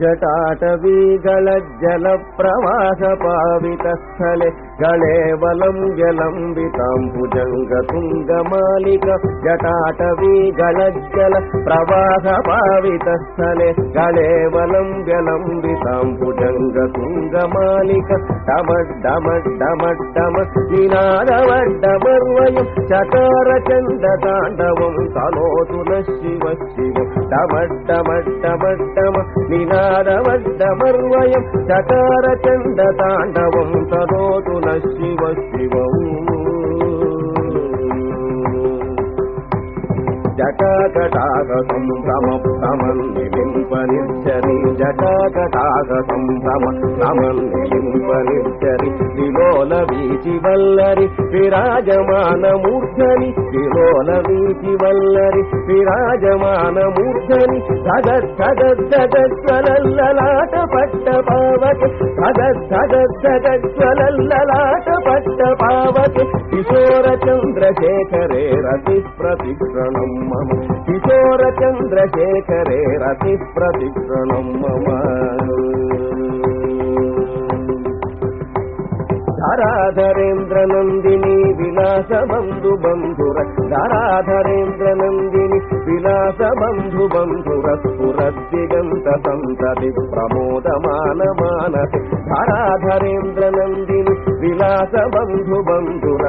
ಜಟಾಟವೀಗಳ ಜಲ ಪ್ರವಾಹ ಪಾವಿತ ಸ್ಥಳೆ ಗಳೇವಲಂ ಜಲಂಬಿತಾಂಬುಜಂಗ ತುಂಗ ಮಾಲಿಕ ಜಟಾಟವೀಗಳ ಜಲ ಪ್ರವಾಹ ಪಾವಿತ ಸ್ಥಳೆ ಗಳೇವಲಂ ಜಲಂಬಿತಾಂಬುಜಂಗ ತುಂಗ ಮಾಲಿಕ ಡಮಡ್ ಡಮಡ್ ಡಮಡ್ ಡಮ నినాదవడ్డమర్వయం చకార చండ తాండవం తలోతుల శివ శివ డమడ్డమడ్డమడ్డమ నినాదవడ్డమర్వయం చకార చండ తాండవం తలోతుల శివ శివం జటాకటాక సంభ్రమ భ్రమన్నిలింప నిర్చరి జటాకటాక సంభ్రమ భ్రమన్నిలింప నిర్చరి విలోల వీచి వల్లరి విరాజమాన మూర్ధని. విలోల వీచి వల్లరి విరాజమాన మూర్ధని. జగత్ జగత్ జగజ్వలల్లలాట పట్ట పావతి జగత్ జగత్ జగజ్వలల్లలాట పట్ట పావతి కిశోర చంద్రశేఖరే రతి ప్రతిక్షణం. మమ కిశోర చంద్రశేఖరే రతి ప్రతిక్షణం మమ ధరాధరేంద్ర నందిని విలాస బంధు బంధుర. ధరాధరేంద్ర నందిని విలాస బంధు బంధుర. స్ఫురద్దిగంత సంతతి ప్రమోదమాన మానసి. ధరాధరేంద్ర నందిని విలాస బంధు బంధుర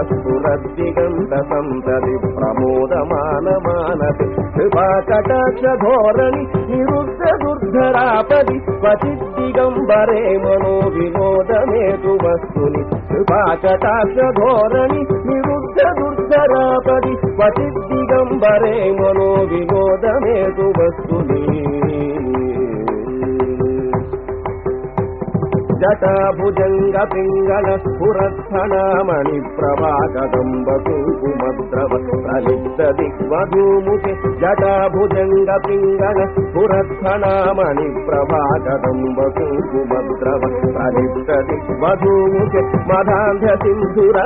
సంతతి ప్రమోదమాన మానసి కృపా కటాక్ష ధోరణి నిరుద్ధ దుర్ధరాపది పతిదిగంబరే మనో వినోదమేతు వస్తుని కృపా కటాక్ష ధోరణి నిరుద్ధ దుర్ధరాపది పతిదిగంబరే మనో వినోదమేతు వస్తుని జటాభుజంగ పింగళ స్ఫురస్థనామణి ప్రభాకదంబ కుంకుమద్రవ ప్రలిప్త దిగ్వధూముఖి జటాభుజంగ పింగళ స్ఫురస్థనామణి ప్రభాకదంబ కుంకుమద్రవ ప్రలిప్త దిగ్వధూముఖి మధాంధ సింధుర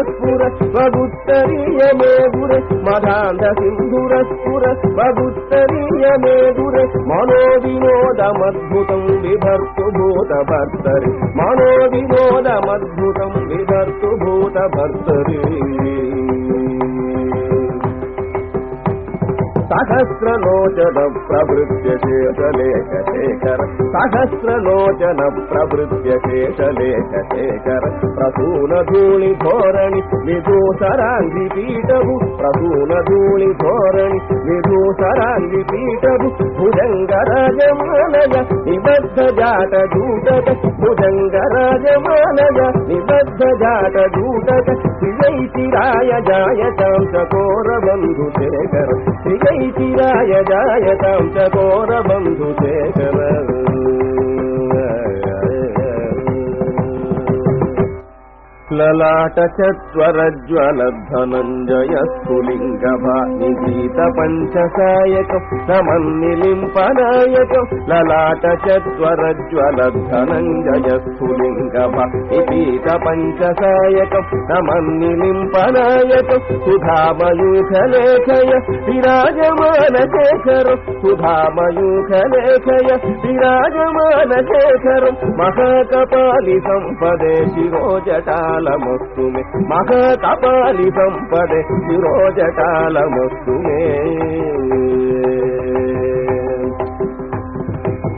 స్ఫుర వగుత్తరీయ మేగురే మధాంధ మనో వినోదమద్భుతం భూత భర్తరే. సహస్రలోచన ప్రవృత్య శేషలేఖ శేఖర సహస్రలోచన ప్రవృత్య శేషలేఖ శేఖర ప్రసూన ధూళి ధోరణి విదూసరాంగి పీఠము. ప్రసూన ధూళి ధోరణి విదూసరాంగి పీఠము. భుజంగరాజమానయ నిబద్ధ జాట దూటక భుజంగరాజమానయ రాజమానయ నిబద్ధ జాట దూటక శ్రీయైతిరాయ జాయతాం చకోర బంధు శేఖర. స్ఫులింగ నిగీత పంచసాయకం నమన్నిలింపనాయకం. లలాట చత్వరజ్వల ధనంజయ స్ఫులింగ నిగీత పంచసాయకం నమన్నిలింపనాయకం. సుధామయూఖలేఖయ విరాజమాన శేఖరం సుధామయూఖలేఖయ విరాజమాన శేఖరం మహాకపాలి సంపదే శిరోజటాల శిరోజటాలమొస్తు మే మహాకపాలి సంపదే శిరోజటాలమొస్తు మే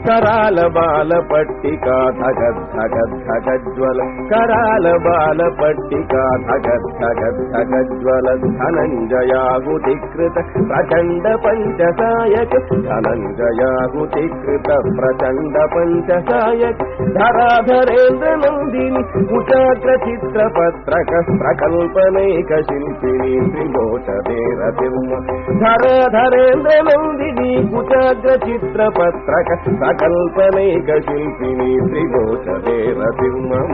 కరాల బాల పట్టిక ధగద్ ధగద్ ధగజ్వల కరాల బాల పట్టిక ధగద్ ధగద్ ధగజ్వల ధనంజయాగుతికృత ప్రచండ పంచసాయక. ధనంజయాగుతికృత ప్రచండ పంచసాయక. ధరాధరేంద్ర నందిని కుటాగ్ర చిత్ర పత్రక ప్రకల్పనైక శిల్పిని త్రిలోచదేర తిర్మ ధరాధరేంద్ర నందిని కుటాగ్ర చిత్ర పత్రక సకల్పనైక శిల్పిని త్రిలోచదేర తిర్మమ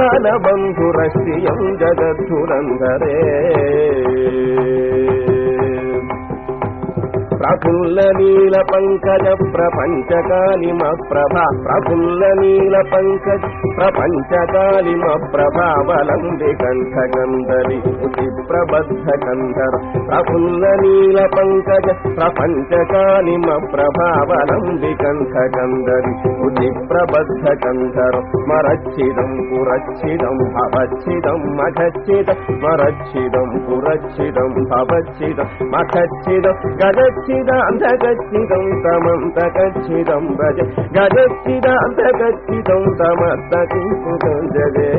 బద్ధకంతర నిలింప నిర్ఝరీధర స్థలోతి ప్రఫుల్ల నీల పంకజ ప్రపంచకాలిమ ప్రభా ప్రఫుల్ల నీల పంకజ ప్రపంచకాలిమ ప్రభావలంబి కంఠగంధరి ఉచి ప్రబద్ధ కంధర ప్రఫుల్ల నీల పంకజ ప్రపంచకాలిమ ప్రభావలంబి కంఠగంధరి ఉచి ప్రబద్ధ కంధర మరచ్చిదం పురచ్చిదం భవచ్చిదం మఖచ్చిదం మరచ్చిదం పురచ్చిదం భవచ్చిదం మఖచ్చిదం గచ్చిదాంతగచ్చిదం తమంత గచ్చిదం భజ గజచ్చిదాంతగచ్చిదం తమస్తకింపుతం జగే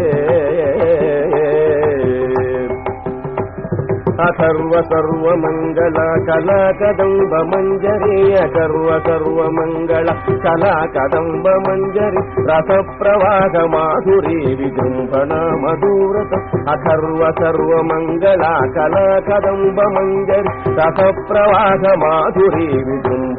అసర్వ సర్వమంగళ కళా కదంబ మంజరి అసర్వ సర్వమంగళ కళా కదంబ మంజరి రస ప్రవాహ మాధురి విజృంభణ మధురత అసర్వ సర్వమంగళ కళా కదంబ మంజరి రస ప్రవాహ మాధురి విజృంభణ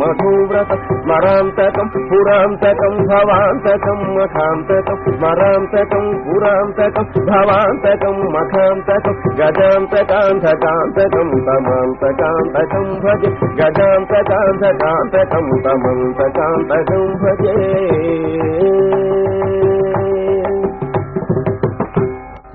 మధువ్రత స్మరాంతకం పురాంతకం భవాంతకం మఖాంతకం స్మరాంతకం పురాంతకం భవాంతకం మఖాంతకం గజాంతకాంతకాంతకం తమాంతకాంతకం భజ గజాంతకాంతకాంతకం తమంతకాంతకం భజే.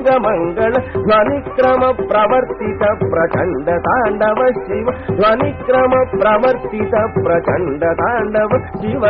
హౌయవ జయద్వదభ్ర ధ్వనిక్రమ ప్రవర్తిత ప్రచండ తాండవ శివ. ధ్వనిక్రమ ప్రవర్తిత ప్రచండ తాండవ శివ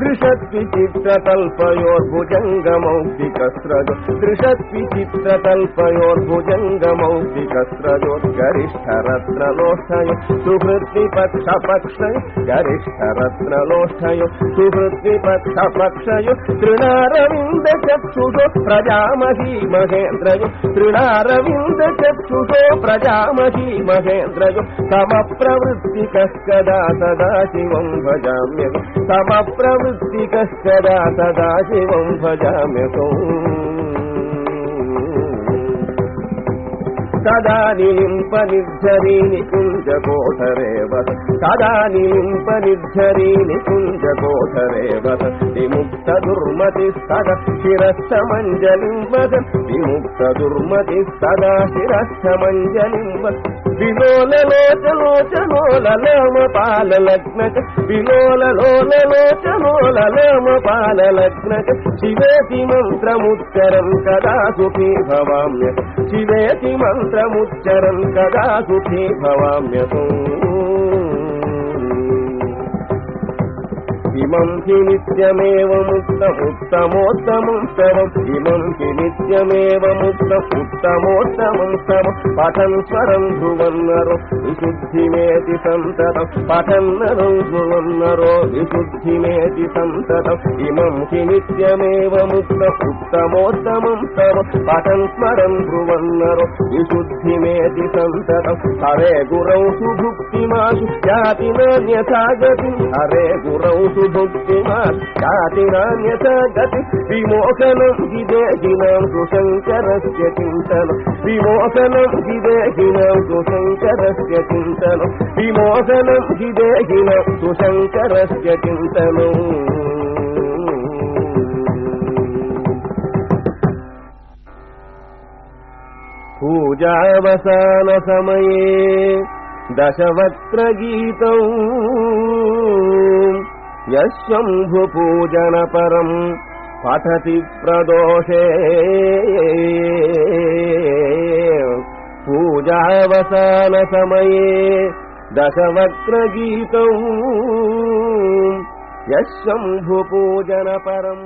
దృశద్విచిత్రతల్పయోర్భుజంగమౌక్తికస్రజో దృశద్విచిత్రతల్పయోర్భుజంగమౌక్తికస్రజో గరిష్ఠరత్నలోష్టయ సుహృద్విపక్షపక్షయ గరిష్ఠరత్నలోష్టయ సుహృద్విపక్షపక్షయ తృణారవింద చక్షుషో ప్రజామహీ మహేంద్రయ తృణారవింద చక్షుషో ప్రజామహీ మహేంద్రయ తమ ప్రవృత్తి కదా సదా శివం భజామ్య తమ ప్రవృత్తి కదా సదా శివం భజామ్యతో. కదా నిలింప నిర్జరీని నికుంజ కోఠరేవత కదా నిలింప నిర్జరీని నికుంజ విముక్త దుర్మతి సద శిరస్థ మంజలింబద. విముక్త దుర్మతి సదా శిరస్సమంజలిం లోల విలోలలోచలోచనోలలోమ లోమ పాల పాలలగ్నక శివేతి మంత్రముత్తరం కదా సుఖీ భవామ్య శివేతి మంత్ర మంత్రముచ్చరం కదా సుఖీ భవామ్యతో ఇమం హి నిత్యమేవ సవం ఇమం హి నిత్యమేవ ముక్త ఉత్తమోత్తమం స్తవం పఠన్ స్వరం ధ్రువన్నరో విశుద్ధిమేతి సంతతం. పఠన్నరో ధ్రువన్నరో విశుద్ధిమేతి సంతతం. ఇమం హి నిత్యమేవ ముక్త ఉత్తమోత్తమం స్తవం పఠన్ స్మరం ధ్రువన్నరో విశుద్ధిమేతి సంతతం. హరే గురౌ సుభుక్తిమాసు జాతి నాన్యథాగతి హరే గురౌ సుభు జాతి నాన్యథా గతి విమోచనం విదేహినాం సుశంకరస్య చింతనం. విమోచనం విదేహినాం సుశంకరస్య చింతనం. విమోచనం విదేహినాం సుశంకరస్య చింతనం. పూజావసాన సమయే यः शम्भुपूजनपरम् पठति प्रदोषे। पूजावसानसमये दशवक्त्रगीतौ यः शम्भुपूजनपरम्